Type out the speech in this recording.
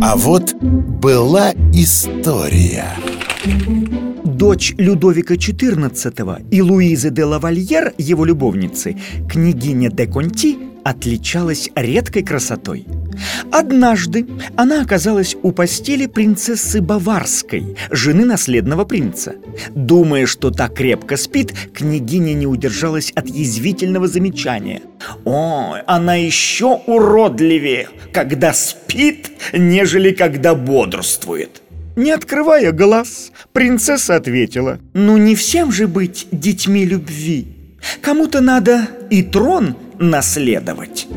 А вот была история Дочь Людовика XIV и Луизы де Лавальер, его любовницы, княгиня де Конти, отличалась редкой красотой. Однажды она оказалась у постели принцессы Баварской, жены наследного принца. Думая, что та крепко спит, княгиня не удержалась от язвительного замечания. «О, она еще уродливее, когда спит, нежели когда бодрствует!» Не открывая глаз, принцесса ответила «Ну не всем же быть детьми любви. Кому-то надо и трон наследовать».